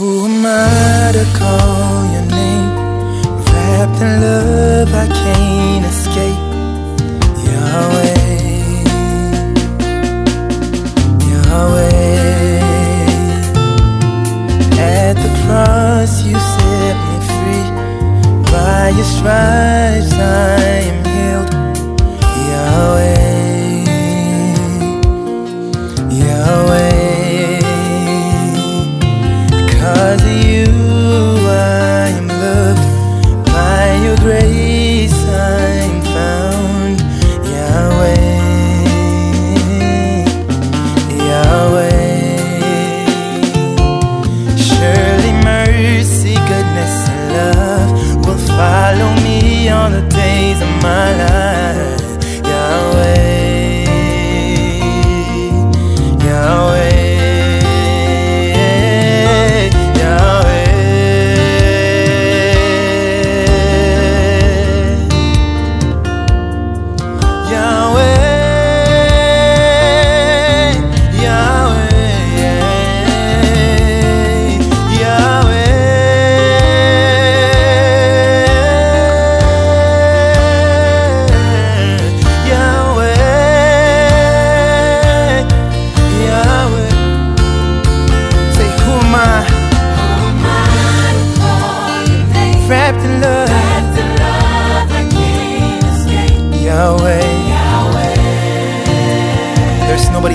Who am I to call your name? Wrapped in love, I can't escape. Yahweh, Yahweh. At the cross, you set me free by your stripes.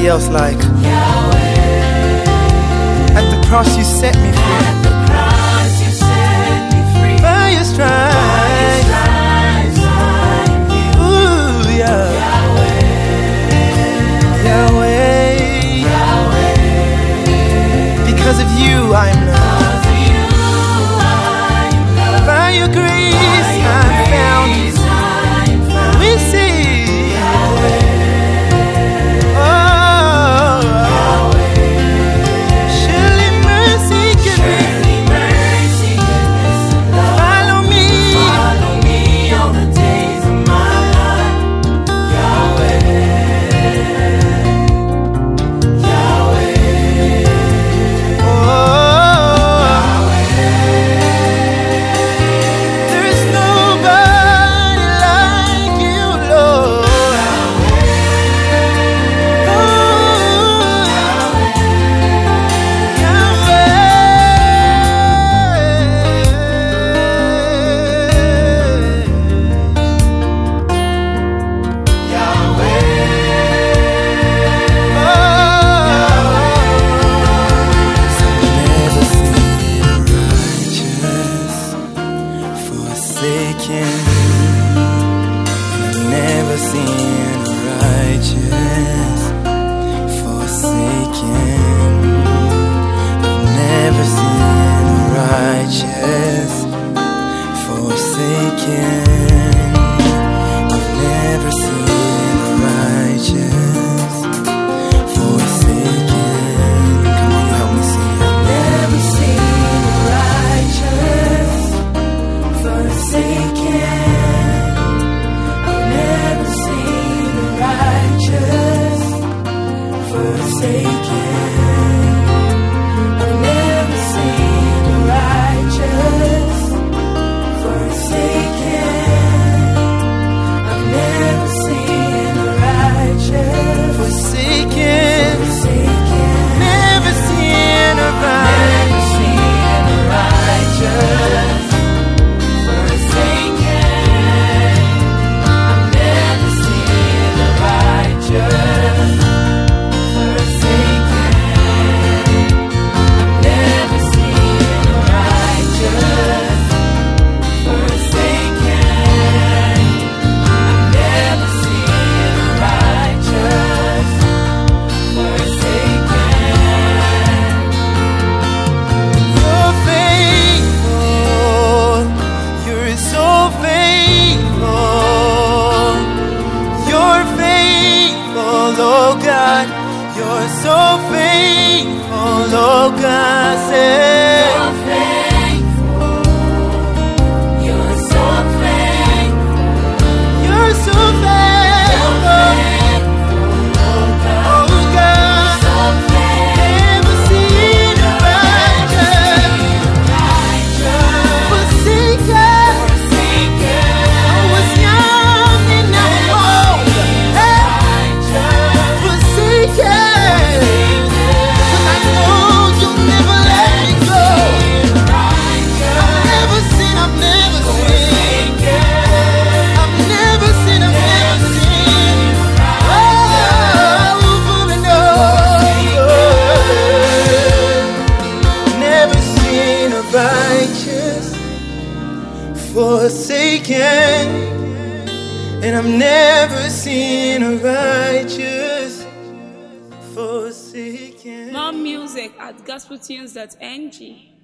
else like Yahweh. At the cross you set me free. watching. I've never seen. You're so faithful, oh God, say. Forsaken, and I've never seen a righteous forsaken. More music at gospeltunes.ng.